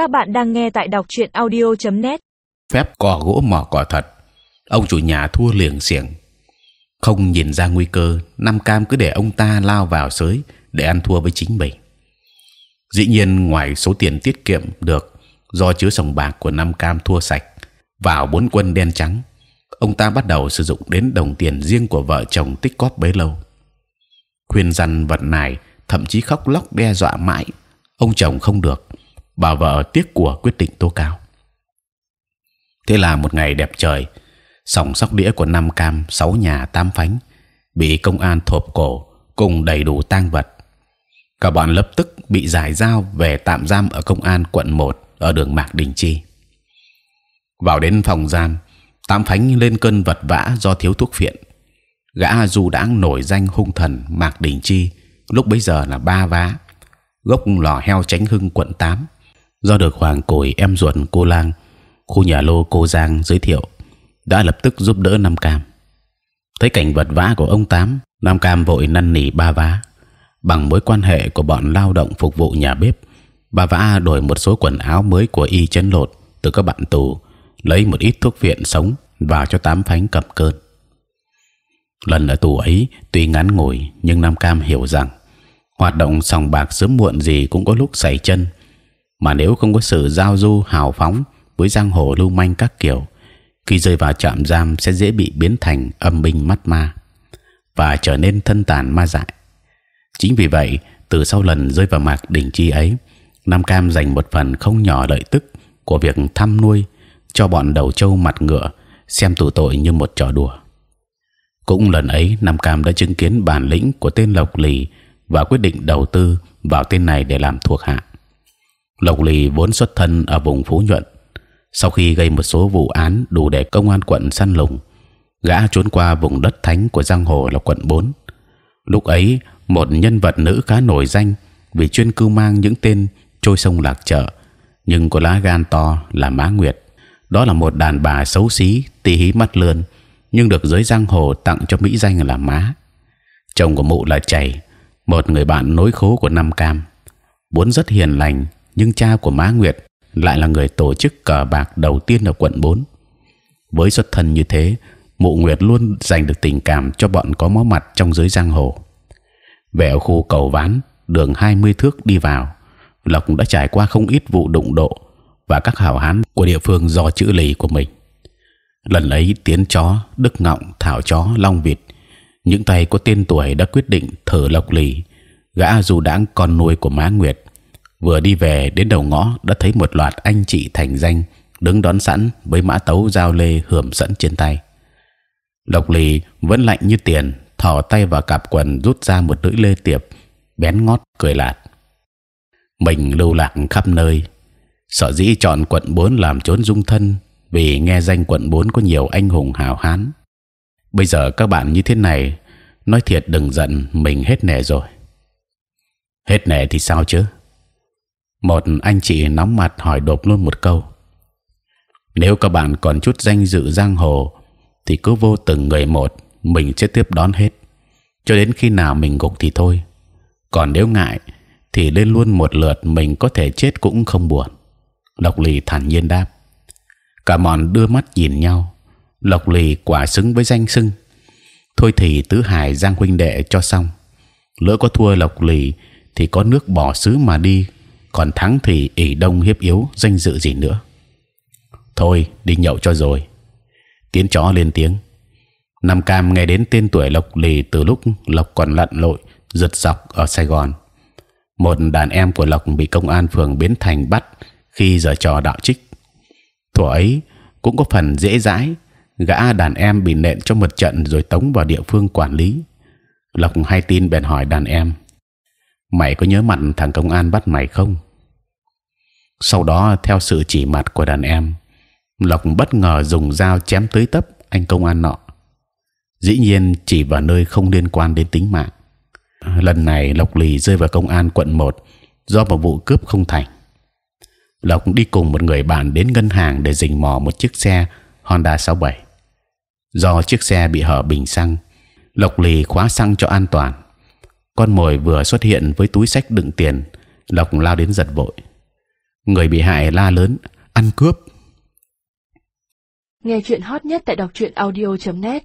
Các bạn đang nghe tại đọc truyện audio.net. phép cò gỗ mỏ cỏ thật. Ông chủ nhà thua liền xiềng. Không nhìn ra nguy cơ, Nam Cam cứ để ông ta lao vào sới, để ăn thua với chính mình. Dĩ nhiên, ngoài số tiền tiết kiệm được do chứa sòng bạc của Nam Cam thua sạch, vào bốn quân đen trắng, ông ta bắt đầu sử dụng đến đồng tiền riêng của vợ chồng tích cóp bấy lâu. Khuyên răn vật này thậm chí khóc lóc đe dọa mãi, ông chồng không được bà vợ tiếc của quyết định tố cáo. Thế là một ngày đẹp trời, sòng sóc đĩa của năm cam, sáu nhà tam phánh, bị công an thộp cổ cùng đầy đủ tang vật. Cả bọn lập tức bị giải giao về tạm giam ở công an quận 1 ở đường Mạc Đình Chi. Vào đến phòng giam tam phánh lên cơn vật vã do thiếu thuốc phiện. Gã du đãng nổi danh hung thần Mạc Đình Chi lúc bấy giờ là ba vá, gốc lò heo tránh hưng quận 8 do được hoàng cổi em ruột cô lang, khu nhà lô cô giang giới thiệu, đã lập tức giúp đỡ nam cam. Thấy cảnh vật vã của ông tám, nam cam vội năn nỉ ba vá. Bằng mối quan hệ của bọn lao động phục vụ nhà bếp, ba vã đổi một số quần áo mới của y chấn lột từ các bạn tù, lấy một ít thuốc viện sống vào cho tám phánh cầm cơn. Lần ở tù ấy, tuy ngắn ngủi, nhưng nam cam hiểu rằng, hoạt động sòng bạc sớm muộn gì cũng có lúc xảy chân mà nếu không có sự giao du, hào phóng với giang hồ lưu manh các kiểu, khi rơi vào trạm giam sẽ dễ bị biến thành âm binh mắt ma và trở nên thân tàn ma dại. Chính vì vậy, từ sau lần rơi vào mạc đỉnh chi ấy, nam cam dành một phần không nhỏ lợi tức của việc thăm nuôi cho bọn đầu trâu mặt ngựa xem tù tội như một trò đùa. Cũng lần ấy, nam cam đã chứng kiến bản lĩnh của tên lộc lì và quyết định đầu tư vào tên này để làm thuộc hạ lộc lì vốn xuất thân ở vùng phú nhuận. Sau khi gây một số vụ án đủ để công an quận săn lùng, gã trốn qua vùng đất thánh của giang hồ là quận 4 lúc ấy, một nhân vật nữ khá nổi danh vì chuyên cưu mang những tên trôi sông lạc chợ, nhưng có lá gan to là má nguyệt. Đó là một đàn bà xấu xí tì hí mắt lươn, nhưng được giới giang hồ tặng cho mỹ danh là má. Chồng của mụ là chảy, một người bạn nối khố của Nam Cam. Vốn rất hiền lành nhưng cha của má Nguyệt lại là người tổ chức cờ bạc đầu tiên ở quận 4 với xuất thân như thế, mụ Nguyệt luôn dành được tình cảm cho bọn có máu mặt trong giới giang hồ. Về ở khu cầu ván, đường 20 thước đi vào lộc đã trải qua không ít vụ đụng độ và các hảo hán của địa phương do chữ lì của mình. Lần ấy tiến chó, đức ngọng, thảo chó, long vịt, những tay có tên tuổi đã quyết định thở lộc lì, gã dù đãng con nuôi của má nguyệt vừa đi về đến đầu ngõ đã thấy một loạt anh chị thành danh đứng đón sẵn với mã tấu giao lê hưởng sẵn trên tay. Lộc lì vẫn lạnh như tiền, thò tay vào cặp quần rút ra một lưỡi lê tiệp, bén ngót cười lạt. Mình lưu lạc khắp nơi. Sợ dĩ chọn quận 4 làm chốn dung thân vì nghe danh quận 4 có nhiều anh hùng hào hán. Bây giờ các bạn như thế này, nói thiệt đừng giận mình hết nẻ rồi. Hết nẻ thì sao chứ? Một anh chị nóng mặt hỏi đột luôn một câu. Nếu các bạn còn chút danh dự giang hồ, thì cứ vô từng người một, mình sẽ tiếp đón hết. Cho đến khi nào mình gục thì thôi. Còn nếu ngại, thì lên luôn một lượt mình có thể chết cũng không buồn. Lộc lì thản nhiên đáp. Cả mòn đưa mắt nhìn nhau. Lộc lì quả xứng với danh sưng thôi thì tứ hải giang huynh đệ cho xong. Lỡ có thua lộc lì, thì có nước bỏ xứ mà đi còn thắng thì ỷ đông hiếp yếu, danh dự gì nữa thôi, đi nhậu cho rồi tiến chó lên tiếng Nam Cam nghe đến tên tuổi Lộc Lì từ lúc Lộc còn lặn lội, giật dọc ở Sài Gòn. Một đàn em của Lộc bị công an phường Bến Thành bắt khi giờ trò đạo trích. Thuở ấy cũng có phần dễ dãi, gã đàn em bị nện cho một trận rồi tống vào địa phương quản lý lộc hay tin bèn hỏi đàn em mày có nhớ mặt thằng công an bắt mày không? Sau đó, theo sự chỉ mặt của đàn em, lộc bất ngờ dùng dao chém tới tấp anh công an nọ. Dĩ nhiên, chỉ vào nơi không liên quan đến tính mạng. Lần này, lộc lì rơi vào công an quận 1 do một vụ cướp không thành. Lộc đi cùng một người bạn đến ngân hàng để dình mò một chiếc xe Honda 67 do chiếc xe bị hở bình xăng, lộc lì khóa xăng cho an toàn con mồi vừa xuất hiện với túi sách đựng tiền, lộc lao đến giật vội. Người bị hại la lớn, ăn cướp! Nghe chuyện hot nhất tại đọc truyện audio .net.